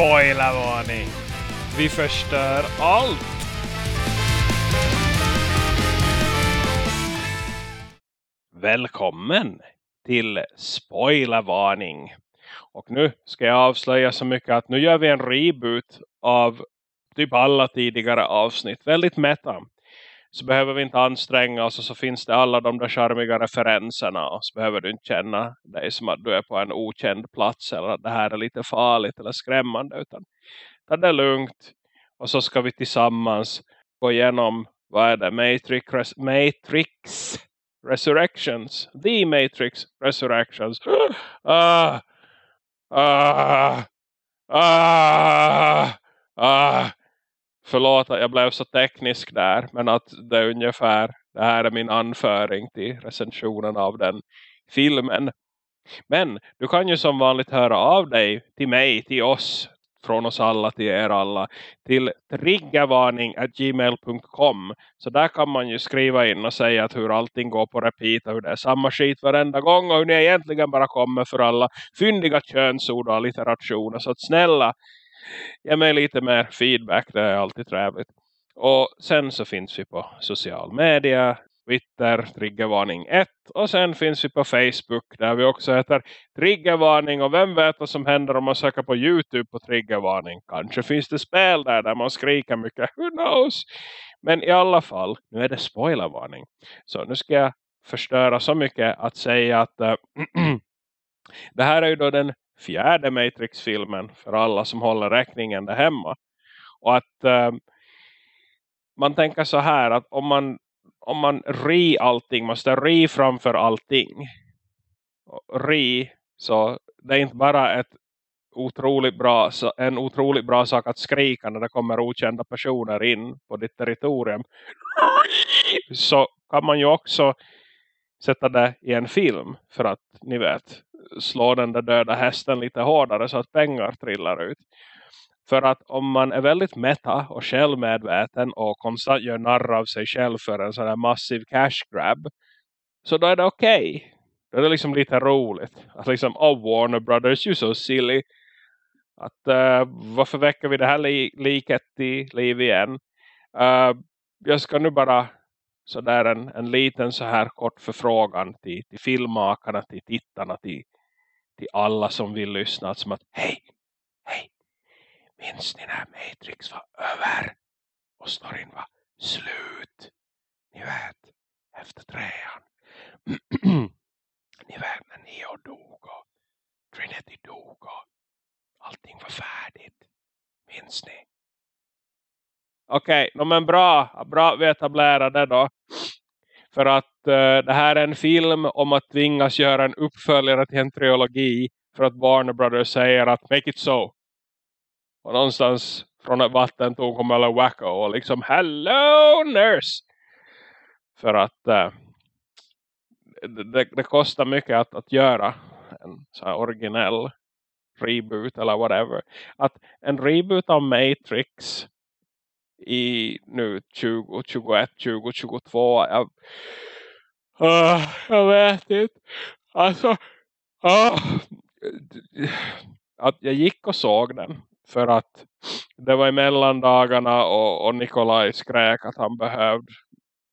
Spoilervarning! Vi förstör allt! Välkommen till Spoilervarning! Och nu ska jag avslöja så mycket att nu gör vi en reboot av typ alla tidigare avsnitt. Väldigt meta. Så behöver vi inte anstränga oss och så finns det alla de där charmiga referenserna. Och så behöver du inte känna dig som att du är på en okänd plats eller att det här är lite farligt eller skrämmande. Utan ta det lugnt och så ska vi tillsammans gå igenom vad är det? Matrix, Matrix Resurrections. The Matrix Resurrections. Ah, ah, ah, ah. ah! Förlåt att jag blev så teknisk där. Men att det är ungefär. Det här är min anföring till recensionen av den filmen. Men du kan ju som vanligt höra av dig till mig, till oss, från oss alla till er alla till triggervarning.gmail.com så där kan man ju skriva in och säga att hur allting går på repeat och hur det är samma skit varenda gång och hur ni egentligen bara kommer för alla fyndiga könsord och litterationer så att snälla ge mig lite mer feedback, det är alltid trevligt och sen så finns vi på social media Twitter, Triggervarning 1. Och sen finns vi på Facebook där vi också heter Triggervarning. Och vem vet vad som händer om man söker på Youtube på Triggervarning. Kanske finns det spel där där man skriker mycket. Who knows? Men i alla fall, nu är det spoilervarning. Så nu ska jag förstöra så mycket att säga att äh, det här är ju då den fjärde Matrix-filmen för alla som håller räkningen där hemma. Och att eh, man tänker så här att om man om man ri allting, måste ri framför allting. Ri, så det är inte bara ett otroligt bra, en otroligt bra sak att skrika när det kommer okända personer in på ditt territorium. Så kan man ju också sätta det i en film för att, ni vet, slå den där döda hästen lite hårdare så att pengar trillar ut. För att om man är väldigt meta och självmedveten och konstant gör narr av sig själv för en sån här massiv cash grab. Så då är det okej. Okay. Då är det liksom lite roligt. Att liksom, oh Warner Brothers, you so silly. Att uh, varför väcker vi det här li liket i liv igen? Uh, jag ska nu bara sådär en, en liten så här kort förfrågan till, till filmmakarna, till tittarna, till, till alla som vill lyssna. Alltså som att, hej, hej, Minns ni när Matrix var över och storyn var slut? Ni vet, efter trean. ni vet när Neo dog och Trinity dog och allting var färdigt. Minns ni? Okej, okay, men bra. Bra vi etablerar det då. För att uh, det här är en film om att tvingas göra en uppföljare till en trilogi. För att Warner Brothers säger att make it so. Och någonstans från ett vatten tog hon mellan Wacko och liksom Hello nurse! För att äh, det, det, kostar mycket att, att göra en så här originell reboot eller whatever. Att en reboot av Matrix i nu 2021, 2022 jag, uh, jag vet inte. Alltså uh, att jag gick och såg den för att det var i mellandagarna och, och Nikolaj skrek att han behövde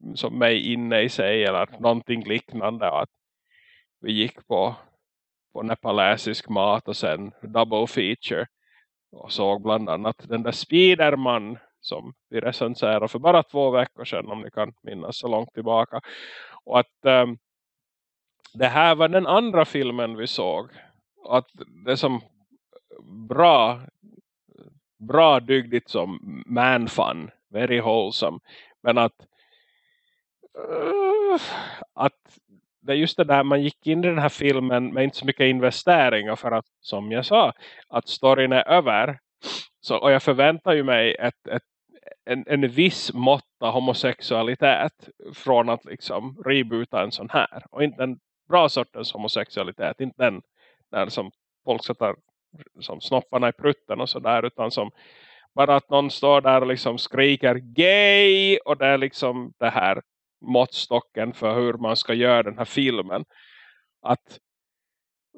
mm, som mig inne i sig eller någonting liknande. Att vi gick på, på nepalesisk mat och sen double feature. Och såg bland annat den där Spiderman som vi recenserade för bara två veckor sedan om ni kan minnas så långt tillbaka. Och att um, det här var den andra filmen vi såg. Att det som bra bra dygdigt som man fun. Very wholesome. Men att uh, att det är just det där man gick in i den här filmen med inte så mycket investeringar för att som jag sa att storyn är över. Så, och jag förväntar ju mig ett, ett, en, en viss måtta homosexualitet från att liksom reboota en sån här. Och inte en bra sortens homosexualitet. Inte den där som folk sätter som snopparna i prutten och sådär utan som bara att någon står där och liksom skriker gay och det är liksom det här måttstocken för hur man ska göra den här filmen. Att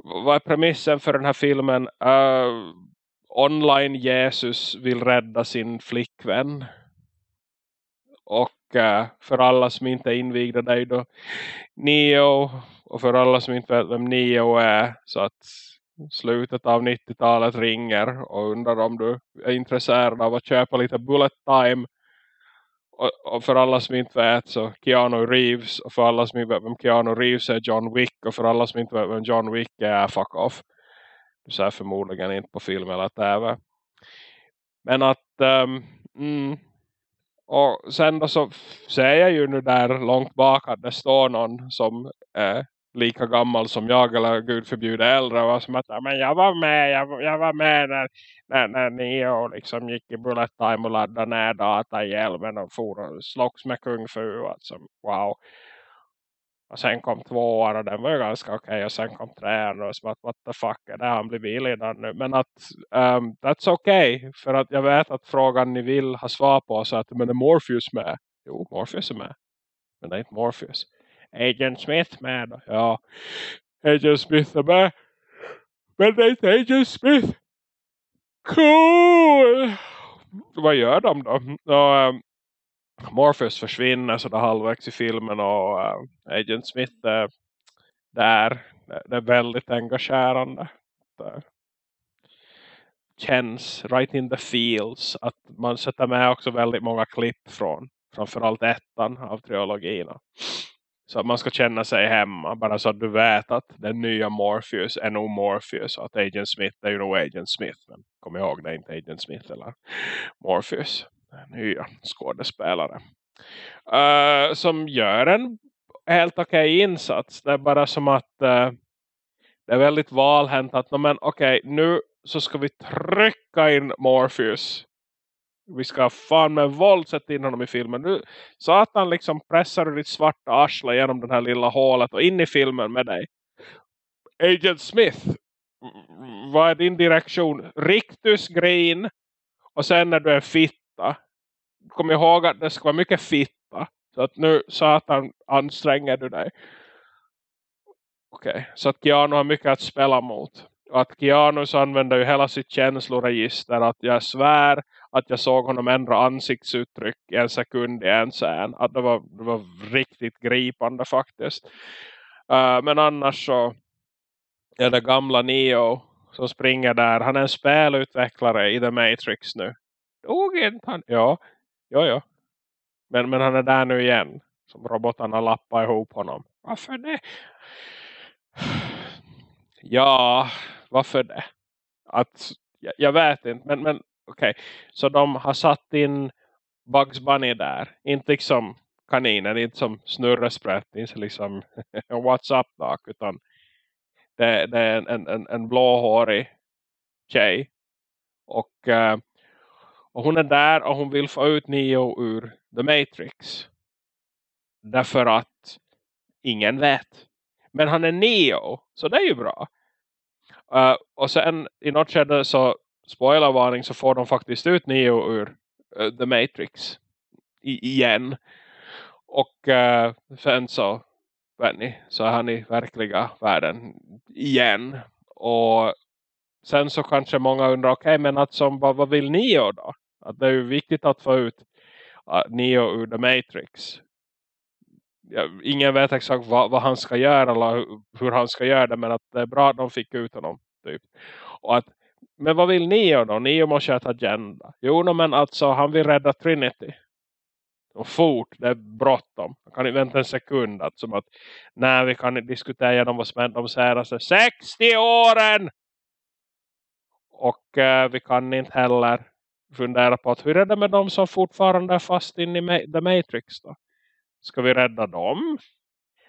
vad är premissen för den här filmen? Uh, online Jesus vill rädda sin flickvän. Och eh, för alla som inte är invigda dig då Neo och för alla som inte vet vem Neo är så att slutet av 90-talet ringer och undrar om du är intresserad av att köpa lite bullet time och, och, för alla som inte vet så Keanu Reeves och för alla som inte vet vem Keanu Reeves är John Wick och för alla som inte vet vem John Wick är fuck off så här förmodligen inte på film eller tv men att um, mm, och sen då så ser jag ju nu där långt bak att det står någon som är lika gammal som jag eller gud förbjude äldre och som att men jag var med, jag, jag var med när, när, när Neo liksom gick i bullet time och laddade ner data i hjälmen och for och slogs med kung fu alltså, wow och sen kom tvåan och den var ju ganska okej okay. och sen kom trean och så att what the fuck är det han blir billigare nu men att um, that's okay för att jag vet att frågan ni vill ha svar på så att men är Morpheus med? Jo Morpheus är med men det är inte Morpheus Agent Smith med. Då. Ja, Agent Smith är med. Men det är inte Agent Smith. Cool! Vad gör de då? Och, um, Morpheus försvinner sådär halvvägs i filmen och äh, Agent Smith är där. Det är väldigt engagerande. Det känns right in the fields att man sätter med också väldigt många klipp från framförallt ettan av trilogierna. Så att man ska känna sig hemma. Bara så att du vet att den nya Morpheus är nog Morpheus. Och att Agent Smith är ju nog Agent Smith. Men kom ihåg det är inte Agent Smith eller Morpheus. Nya skådespelare. Uh, eh, som gör en helt okej okay insats. Det är bara som att uh, det är väldigt valhänt att men okej okay, nu så ska vi trycka in Morpheus vi ska fan med våld sätta in honom i filmen. Nu satan liksom pressar du ditt svarta arsle genom den här lilla hålet och in i filmen med dig. Agent Smith, vad är din direktion? Riktus Green och sen när du är fit fitta. Kom ihåg att det ska vara mycket fitta. Så att nu satan anstränger du dig. Okej, okay. så att Keanu har mycket att spela mot. Och att Keanu använder ju hela sitt känsloregister. Att jag svär att jag såg honom ändra ansiktsuttryck i en sekund i en scen. Att det var, det var riktigt gripande faktiskt. Uh, men annars så är det gamla Neo som springer där. Han är en spelutvecklare i The Matrix nu. Inte han? Ja, ja, ja. Men, men han är där nu igen. Som robotarna lappar ihop honom. Varför det? Ja, varför det? Att, jag, jag vet inte. Men, men okej. Okay. Så de har satt in Bugs Bunny där. Inte liksom kaninen, inte som snurresprätt. Inte liksom What's up doc. Utan det, det är en, en, en blåhårig tjej. Och, uh, och hon är där och hon vill få ut Neo ur The Matrix. Därför att ingen vet. Men han är Neo, så det är ju bra. Uh, och sen i något skede så spoilervarning så får de faktiskt ut Neo ur uh, The Matrix I, igen. Och uh, sen så vet ni, så är han i verkliga världen igen. Och sen så kanske många undrar, okej okay, men att som, vad, vad vill Neo då? Att det är ju viktigt att få ut uh, Neo ur The Matrix. Ja, ingen vet exakt vad, vad, han ska göra eller hur han ska göra det men att det är bra att de fick ut honom. Typ. Och att men vad vill Neo då? Neo måste ha ett agenda. Jo, no, men alltså han vill rädda Trinity. Och fort, det är bråttom. Han kan inte vänta en sekund. Att, som att, nej, vi kan inte diskutera igenom vad som hänt de senaste 60 åren. Och eh, vi kan inte heller fundera på att hur är det med de som fortfarande är fast in i Ma The Matrix då? Ska vi rädda dem?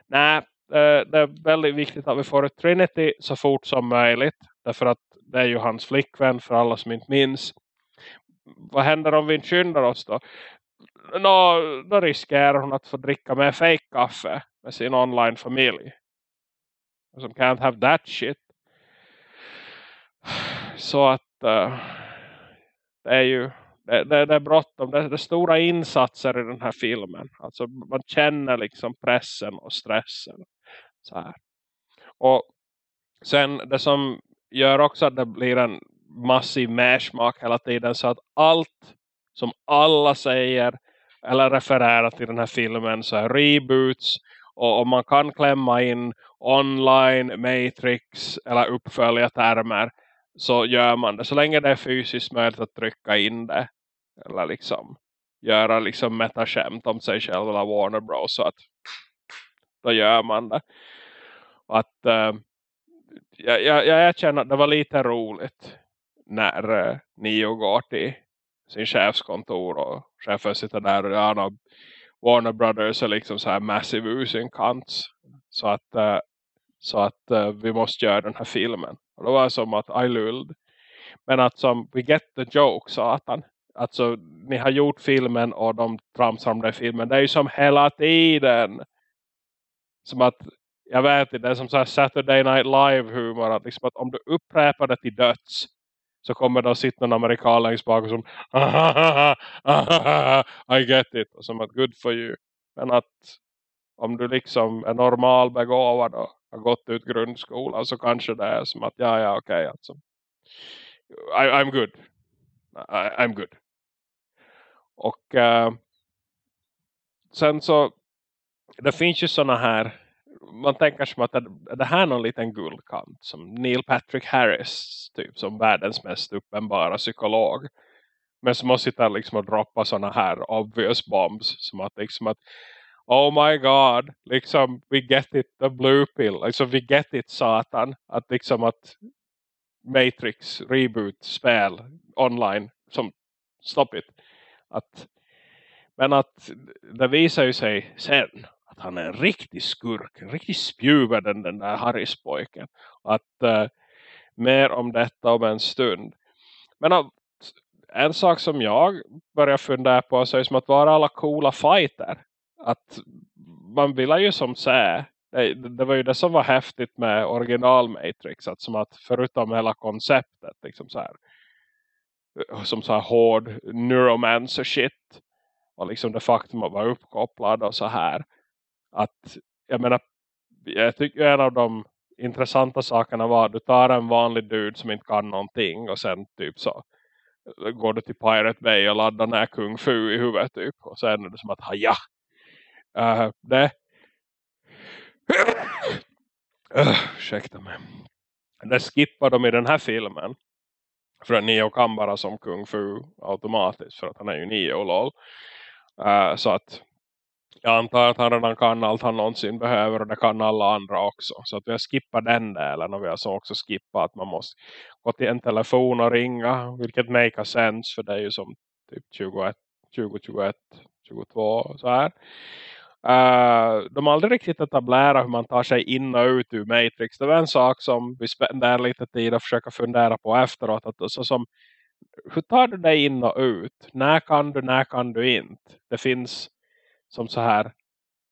Nej, eh, det är väldigt viktigt att vi får ett Trinity så fort som möjligt. Därför att det är ju hans flickvän för alla som inte minns. Vad händer om vi inte skyndar oss då? Nå, då riskerar hon att få dricka med fake-kaffe med sin online-familj. Som can't have that shit. Så att uh, det är ju det, det, det är bråttom. Det, det är stora insatser i den här filmen. Alltså man känner liksom pressen och stressen. Så här. Och sen det som gör också att det blir en massiv mashmak hela tiden så att allt som alla säger eller refererar till den här filmen så är reboots och om man kan klämma in online, matrix eller uppföljartermer så gör man det. Så länge det är fysiskt möjligt att trycka in det. Eller liksom göra liksom metaskämt om sig själv eller Warner Bros. Så att då gör man det. Och att äh, jag, jag, jag känner att det var lite roligt när äh, Nio går till sin chefskontor och chefen sitter där och ja, Warner Brothers är liksom så här massive using cunts. Så att, eh, så att uh, vi måste göra den här filmen. Och då var det som att I lulled. Men att som we get the joke satan. Alltså ni har gjort filmen och de tramsar om den filmen. Det är ju som hela tiden. Som att jag vet inte, det är som så här Saturday Night Live humor. Att, liksom att om du upprepar det till döds så kommer det att sitta en amerikan längst bak och som I get it. Och som att good for you. Men att om du liksom är normal begåvad och har gått ut grundskolan så kanske det är som att ja ja okej okay, alltså. I, I'm good. I, I'm good. Och uh, sen så det finns ju såna här man tänker som att det här är någon liten guldkant som Neil Patrick Harris typ som världens mest uppenbara psykolog men som måste sitta liksom och droppa såna här obvious bombs som att liksom att oh my god liksom we get it the blue pill liksom we get it satan att liksom att Matrix reboot spel online som stop it att men att det visar ju sig sen att han är en riktig skurk, en riktig spjuver den, den där Harris-pojken. Att uh, mer om detta om en stund. Men att, en sak som jag börjar fundera på så är som att vara alla coola fighter. Att man vill ju som säga det, det, var ju det som var häftigt med original Matrix. Att som att förutom hela konceptet liksom så här, eh, som så här hård neuromancer shit. Och liksom det faktum att vara uppkopplad och så här att jag menar jag tycker en av de intressanta sakerna var att du tar en vanlig dude som inte kan någonting och sen typ så eh, går du till Pirate Bay och laddar ner Kung Fu i huvudet typ och sen är det som att haja Äh, uh, det uh, äh, ursäkta mig det skippar de i den här filmen för att Neo kan bara som Kung Fu automatiskt för att han är ju Neo lol uh, så att jag antar att han redan kan allt han någonsin behöver och det kan alla andra också. Så att vi har skippat den delen och vi har så också skippat att man måste gå till en telefon och ringa. Vilket make a sense för det är ju som typ 21, 20, 21, 22 så här. Uh, de har aldrig riktigt etablerat hur man tar sig in och ut ur Matrix. Det var en sak som vi spenderar lite tid att försöka fundera på efteråt. Att, så som, hur tar du dig in och ut? När kan du, när kan du inte? Det finns som så här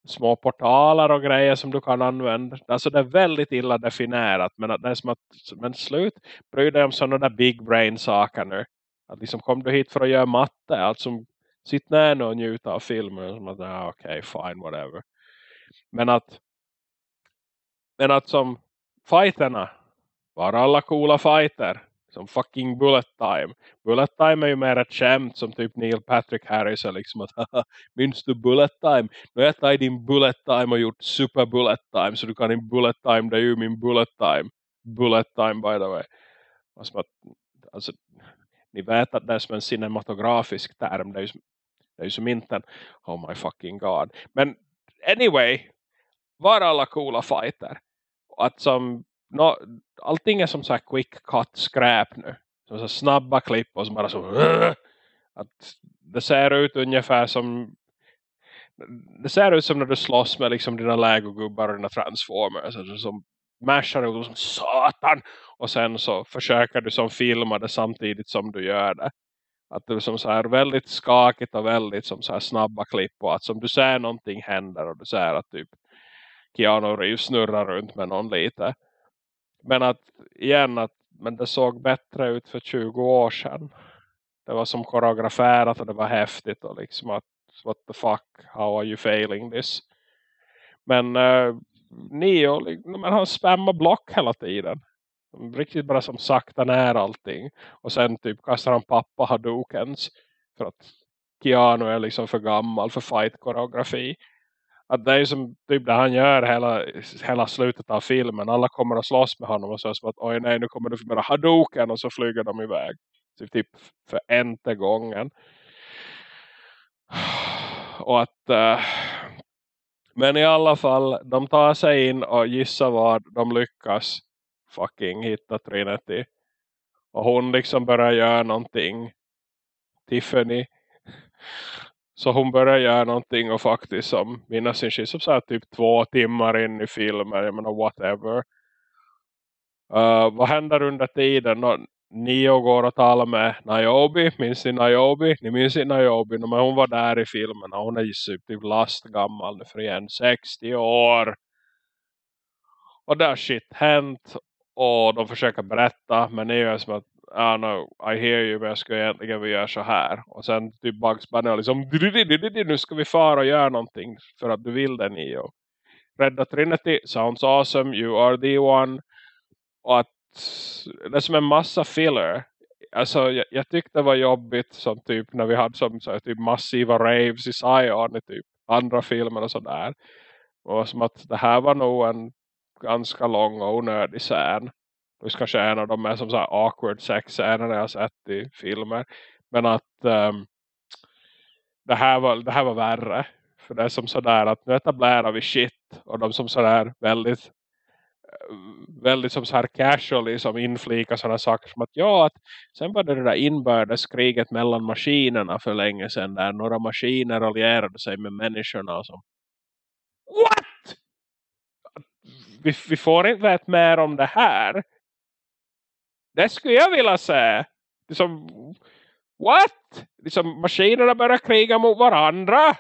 små portaler och grejer som du kan använda. Alltså det är väldigt illa definierat. Men det är som att, men slut, bry dig om sådana där big brain saker nu. Att liksom kom du hit för att göra matte. Alltså sitt ner och njuta av filmen. Som att, ah, okej, okay, fine, whatever. Men att men att som fighterna var alla coola fighter som fucking bullet time. Bullet time är ju mer ett skämt som typ Neil Patrick Harris är liksom att minns du bullet time? Nu har jag tagit din bullet time och gjort super bullet time så du kan din bullet time, det är ju min bullet time. Bullet time by the way. Alltså, alltså, ni vet att det är som en cinematografisk term. Det är ju det är ju som inte en, oh my fucking god. Men anyway, var alla coola fighter. Att som no, allting är som så här quick cut skräp nu. Som så snabba klipp och så bara så att det ser ut ungefär som det ser ut som när du slåss med liksom dina lägogubbar och dina transformers. Alltså som mashar ut som satan. Och sen så försöker du som filma det samtidigt som du gör det. Att det är som så här väldigt skakigt och väldigt som så här snabba klipp. Och att som du ser någonting händer och du ser att typ Keanu Reeves snurrar runt med någon lite. Men att igen att men det såg bättre ut för 20 år sedan. Det var som koreograferat och det var häftigt och liksom att what the fuck, how are you failing this? Men eh, uh, Neo, men han spammar block hela tiden riktigt bara som sakta när allting. Och sen typ kastar han pappa Hadoukens. För att Keanu är liksom för gammal för fight-koreografi. Att det är som typ det han gör hela, hela slutet av filmen. Alla kommer att slåss med honom och så som att oj nej nu kommer du för bara Hadouken och så flyger de iväg. Typ, typ för ente gången. Och att uh, men i alla fall de tar sig in och gissar vad de lyckas fucking hitta Trinity. Och hon liksom börjar göra någonting. Tiffany. Så hon börjar göra någonting och faktiskt som mina sin shit som så här, typ två timmar in i filmen. Jag menar whatever. Uh, vad händer under tiden? Och Nio går och talar med Niobe. Minns ni Niobe? Ni minns ni Niobe. Men hon var där i filmen. Hon är ju typ lastgammal nu för igen. 60 år. Och där shit hänt. Och de försöker berätta. Men det är som att I know, I hear you men jag ska egentligen vi göra så här. Och sen typ Bugs Bunny liksom nu ska vi fara och göra någonting för att du vill det Neo. Rädda Trinity sounds awesome, you are the one. Och att det är som en massa filler. Alltså jag, jag tyckte det var jobbigt som typ när vi hade som så här, typ massiva raves i Zion i typ andra filmer och sådär. Och som att det här var nog en ganska lång och onödig scen. Det är kanske en av de mest som så här awkward sex-scener jag har sett i filmer. Men att um, det, här var, det här var värre. För det är som sådär att nu etablerar vi shit. Och de som sådär väldigt eh, väldigt som så här casually som inflika sådana saker som att ja, att sen var det det där inbördeskriget mellan maskinerna för länge sedan där några maskiner allierade sig med människorna som What? Vi, vi får inte veta mer om det här. Det skulle jag vilja säga. Liksom, what? Liksom, maskinerna börjar kriga mot varandra.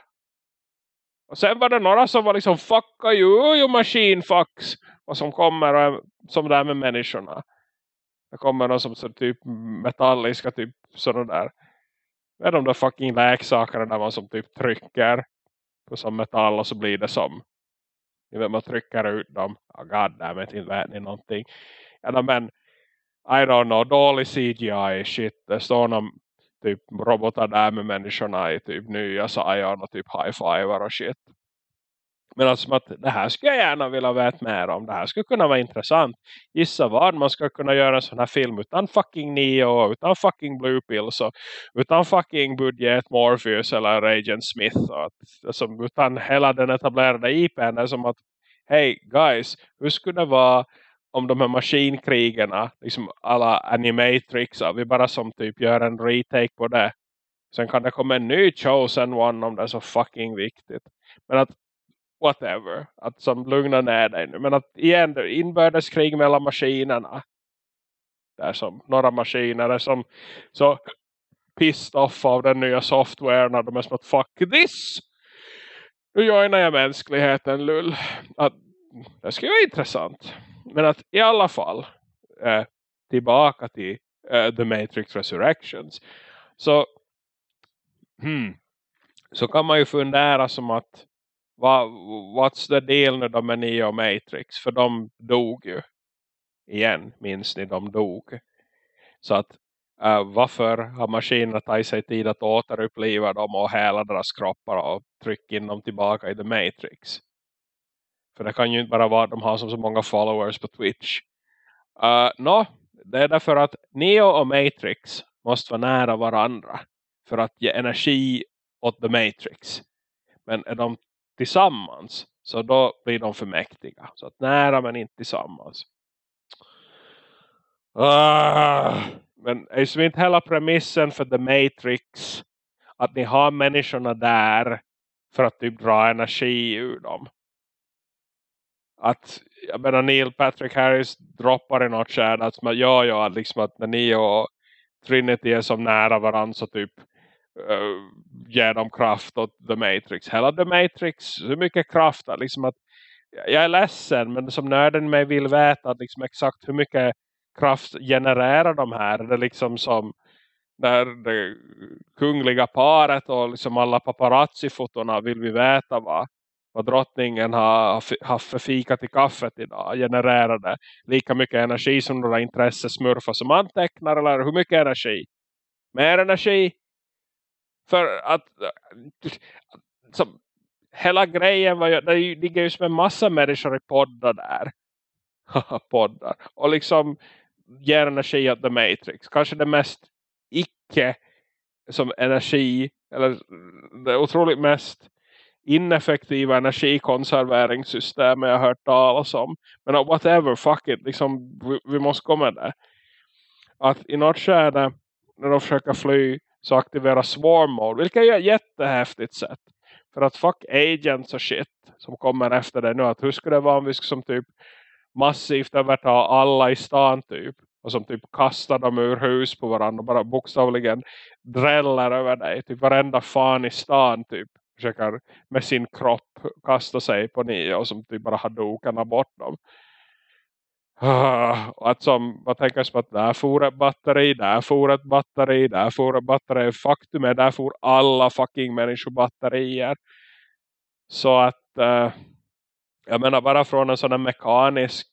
Och sen var det några som var liksom fucka you, you machine fucks. Och som kommer och som det med människorna. Det kommer någon som så typ metalliska typ sådana där. Med de där fucking läksakerna där man som typ trycker på som metall och så blir det som. Man trycker ut dem. Oh god damn it, inte vet ni någonting. Ja, ah, men I don't know, dålig CGI shit. Det står någon typ robotar där med människorna i typ nya Zion och typ high-fiver och shit. Men alltså att det här skulle jag gärna vilja veta mer om. Det här skulle kunna vara intressant. Gissa vad man ska kunna göra en sån här film utan fucking Neo, utan fucking Blue Pills och utan fucking budget Morpheus eller Agent Smith. Och att, alltså, utan hela den etablerade IPn. Det är som att, hej guys, hur skulle det vara om de här maskinkrigerna, liksom alla animatrix, vi bara som typ gör en retake på det. Sen kan det komma en ny chosen one om det är så fucking viktigt. Men att whatever. Att som lugna ner dig nu. Men att igen, inbördeskrig mellan maskinerna. Där som några maskiner är som så pissed off av den nya softwaren. och de är som att fuck this! Nu joinar jag mänskligheten, lull. Att, det skulle vara intressant. Men att i alla fall eh, tillbaka till eh, The Matrix Resurrections. Så hmm, så kan man ju fundera som att what's the deal nu då med Neo och Matrix? För de dog ju. Igen, minns ni, de dog. Så att uh, varför har maskinerna tagit sig tid att återuppliva dem och häla deras kroppar och trycka in dem tillbaka i The Matrix? För det kan ju inte bara vara att de har som så många followers på Twitch. Eh, uh, no, det är därför att Neo och Matrix måste vara nära varandra. För att ge energi åt The Matrix. Men är de tillsammans så då blir de för mäktiga. Så att nära men inte tillsammans. Uh, men är ju inte hela premissen för The Matrix att ni har människorna där för att typ dra energi ur dem. Att, jag menar Neil Patrick Harris droppar i något skärd att ja, ja, liksom att när ni och Trinity är som nära varandra så typ Eh, uh, ger dem kraft åt The Matrix. Hela The Matrix, hur mycket kraft? Liksom att, jag är ledsen men som nörden mig vill veta liksom exakt hur mycket kraft genererar de här. Det är liksom som när det kungliga paret och liksom alla paparazzi-fotorna vill vi veta vad, vad drottningen har haft för fika till kaffet idag genererade lika mycket energi som några intressesmurfar som antecknar eller hur mycket energi? Mer energi? För att som, hela grejen var ju, det ligger ju som en massa människor i poddar där. poddar. Och liksom ger energi åt The Matrix. Kanske det mest icke som energi eller det otroligt mest ineffektiva energikonserveringssystem jag har hört talas om. Men uh, whatever, fuck it. Liksom, vi, vi måste komma där. Att i något skede när de försöker fly så aktiverar swarm mode. Vilket är ett jättehäftigt sätt. För att fuck agents och shit som kommer efter det nu. Att hur skulle det vara om vi skulle som typ massivt överta alla i stan typ. Och som typ kastar dem ur hus på varandra. Och bara bokstavligen dräller över dig. Typ varenda fan i stan typ. Försöker med sin kropp kasta sig på nio. Och som typ bara har dokarna bort dem. Och att som, vad tänker som att där får ett batteri, där får ett batteri, där får ett batteri. Faktum är där får alla fucking människobatterier. Så att uh, jag menar bara från en sån här mekanisk,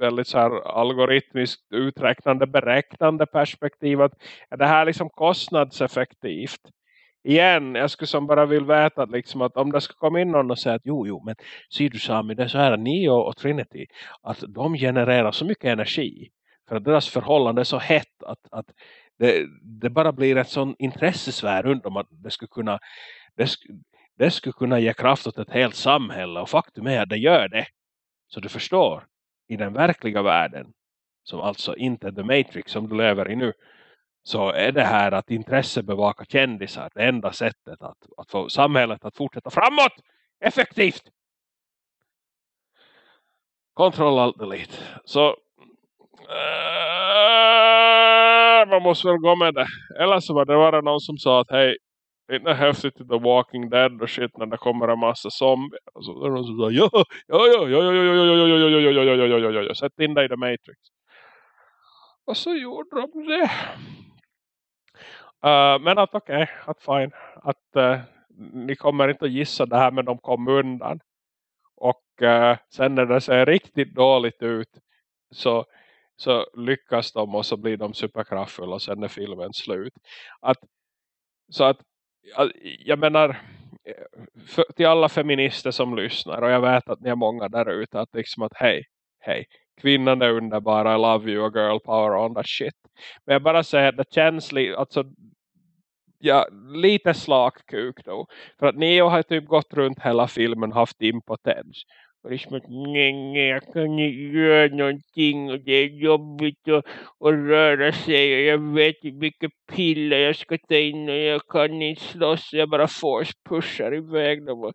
väldigt så här algoritmiskt uträknande, beräknande perspektiv att är det här liksom kostnadseffektivt? Igen, jag skulle som bara vill veta liksom att om det ska komma in någon och säga att jo, jo, men ser du Sami, det är så här Neo och Trinity, att de genererar så mycket energi för att deras förhållande är så hett att, att det, det bara blir ett sån intressesfär runt om att det skulle kunna det, det skulle kunna ge kraft åt ett helt samhälle och faktum är att det gör det. Så du förstår, i den verkliga världen som alltså inte är The Matrix som du lever i nu så är det här att intresse bevaka kändisar det enda sättet att, att få samhället att fortsätta framåt effektivt. Control alt delete. Så äh, man måste väl gå med det. Eller så var det bara någon som sa att hej inte häftigt i The Walking Dead och shit när det kommer en massa zombier. Och så är det någon som sa ja, ja, ja, ja, ja, ja, ja, ja, ja, ja, ja, ja, ja, ja, ja, ja, sätt in dig i The Matrix. Och så gjorde de det. Uh, men att okej, okay, att fine. Att uh, ni kommer inte att gissa det här men de kom undan. Och uh, sen när det ser riktigt dåligt ut så, så lyckas de och så blir de superkraftfulla och sen är filmen slut. Att, så att jag menar för, till alla feminister som lyssnar och jag vet att ni är många där ute att liksom att hej, hej kvinnan är underbar, I love you girl power on that shit. Men jag bara säger att det känns alltså, ja, lite slagkuk då. För att Neo har typ gått runt hela filmen haft impotens. Och att nej, jag kan inte göra någonting och det är jobbigt att, att röra sig och jag vet inte vilka piller jag ska ta in och jag kan inte slåss. Jag bara force pushar iväg dem. Och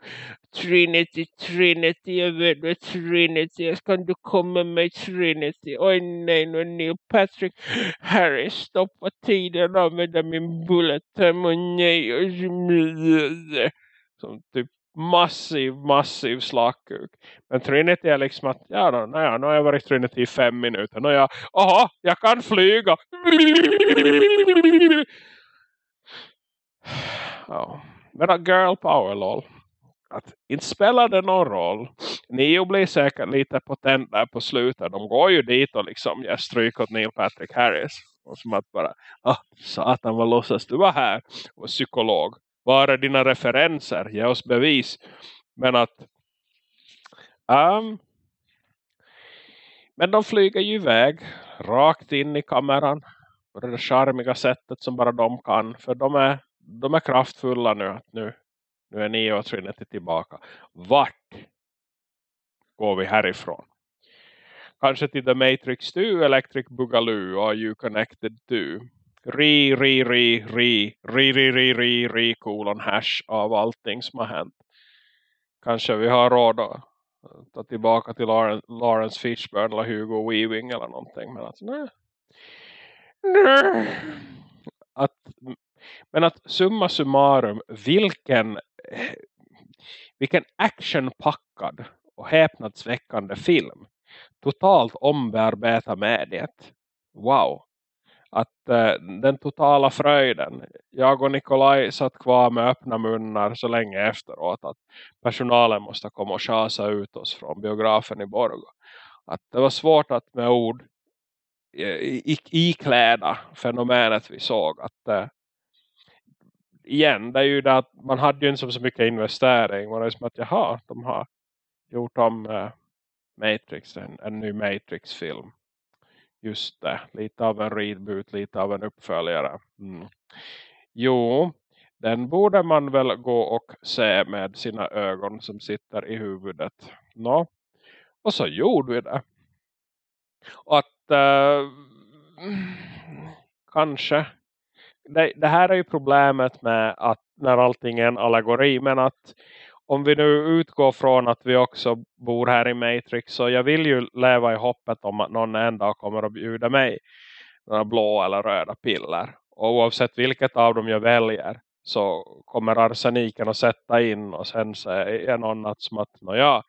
Trinity, Trinity, jag vet vad Trinity är. Kan du komma med Trinity? Oj nej, nu är Neil Patrick Harris stoppa tiden av med min bullet time och nej. Och som typ massiv, massiv slagkuk. Men Trinity är liksom att, ja då, naja, nu har jag varit Trinity i fem minuter. Och jag, aha, jag kan flyga. Ja. Men girl power lol. Att inte spelar det någon roll. Neo blir säkert lite potent där på slutet. De går ju dit och liksom jag stryk åt Neil Patrick Harris. Och som att bara, ah, satan vad låtsas du var här? Och psykolog. Var är dina referenser? Ge oss bevis. Men att um, men de flyger ju iväg rakt in i kameran på det charmiga sättet som bara de kan. För de är, de är kraftfulla nu. Att nu, nu är Neo och Trinity tillbaka. Vart går vi härifrån? Kanske till The Matrix 2, Electric Boogaloo och You Connected 2 ri, ri, ri, ri, ri, ri, ri, ri, ri, kolon hash av allting som har hänt. Kanske vi har råd att ta tillbaka till Lawrence Fishburne eller Hugo Weaving eller någonting. Men att, nej. nej. Att, men att summa summarum, vilken, vilken actionpackad och häpnadsväckande film. Totalt ombearbetar mediet. Wow att eh, den totala fröjden. Jag och Nikolaj satt kvar med öppna munnar så länge efteråt att personalen måste komma och chasa ut oss från biografen i Borgå. Att det var svårt att med ord ikläda fenomenet vi såg. Att eh, igen, det är ju det att man hade ju inte så mycket investering. Man är som att, jaha, de har gjort om eh, Matrix, en, en ny Matrix-film. Just det, lite av en reboot, lite av en uppföljare. Mm. Jo, den borde man väl gå och se med sina ögon som sitter i huvudet. Nå, och så gjorde vi det. Och att eh, kanske det, det, här är ju problemet med att när allting är en allegori men att om vi nu utgår från att vi också bor här i Matrix så jag vill ju leva i hoppet om att någon en dag kommer att bjuda mig några blå eller röda piller. Och oavsett vilket av dem jag väljer så kommer arseniken att sätta in och sen säger någon att som att ja,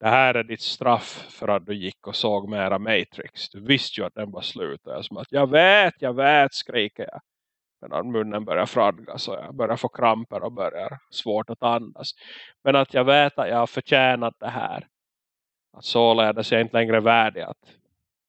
det här är ditt straff för att du gick och såg mera Matrix. Du visste ju att den var slut. Och jag, som att, jag vet, jag vet, skriker jag medan munnen börjar fradgas och jag börjar få kramper och börjar svårt att andas. Men att jag vet att jag har förtjänat det här. Att således är jag inte längre värdig att,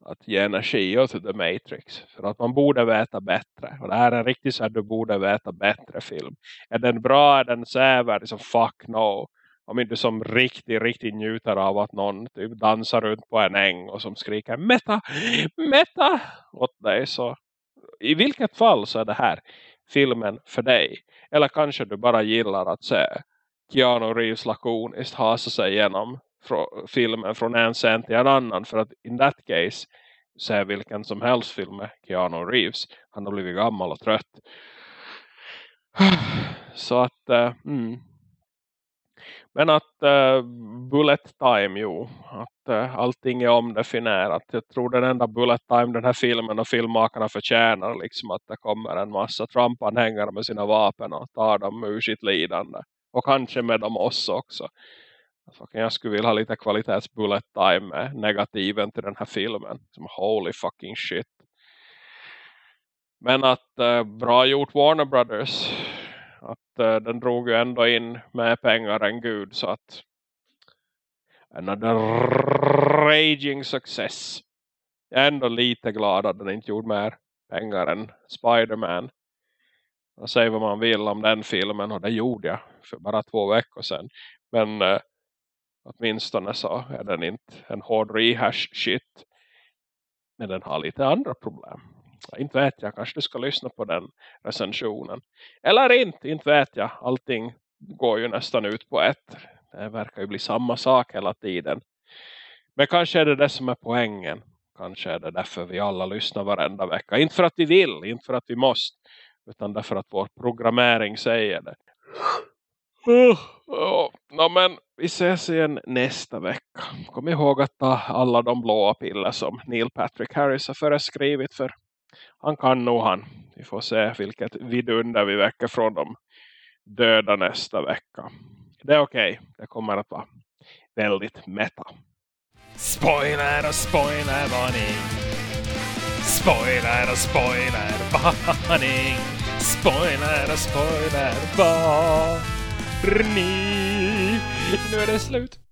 att ge energi åt The Matrix. För att man borde veta bättre. Och det här är en riktigt så här du borde veta bättre film. Är den bra, är den sävärd? Liksom fuck no. Om inte som riktigt, riktigt njuter av att någon typ dansar runt på en äng och som skriker meta, meta åt dig så i vilket fall så är det här filmen för dig. Eller kanske du bara gillar att se Keanu Reeves lakoniskt hasa sig igenom filmen från en scen till en annan. För att in that case se vilken som helst film med Keanu Reeves. Han har blivit gammal och trött. Så att, uh, mm, men att uh, bullet time, jo. Att uh, allting är omdefinierat. Jag tror den enda bullet time den här filmen och filmmakarna förtjänar. Liksom att det kommer en massa Trump-anhängare med sina vapen och tar dem ur sitt lidande. Och kanske med dem oss också. Jag skulle vilja ha lite kvalitets bullet time med negativen till den här filmen. Som holy fucking shit. Men att uh, bra gjort Warner Brothers att uh, den drog ju ändå in mer pengar än gud så att another raging success. Jag är ändå lite glad att den inte gjorde mer pengar än Spiderman. Och säg vad man vill om den filmen och det gjorde jag för bara två veckor sedan. Men uh, åtminstone så är den inte en hård rehash shit. Men den har lite andra problem inte vet jag, kanske du ska lyssna på den recensionen. Eller inte, inte vet jag. Allting går ju nästan ut på ett. Det verkar ju bli samma sak hela tiden. Men kanske är det det som är poängen. Kanske är det därför vi alla lyssnar varenda vecka. Inte för att vi vill, inte för att vi måste. Utan därför att vår programmering säger det. Oh, oh. No, men vi ses igen nästa vecka. Kom ihåg att ta alla de blåa piller som Neil Patrick Harris har föreskrivit för han kan nog han. Vi får se vilket vidunder vi väcker från de döda nästa vecka. Det är okej. Okay. Det kommer att vara väldigt meta. Spoiler och spoiler varning. Spoiler och spoiler varning. Spoiler och spoiler varning. Nu är det slut.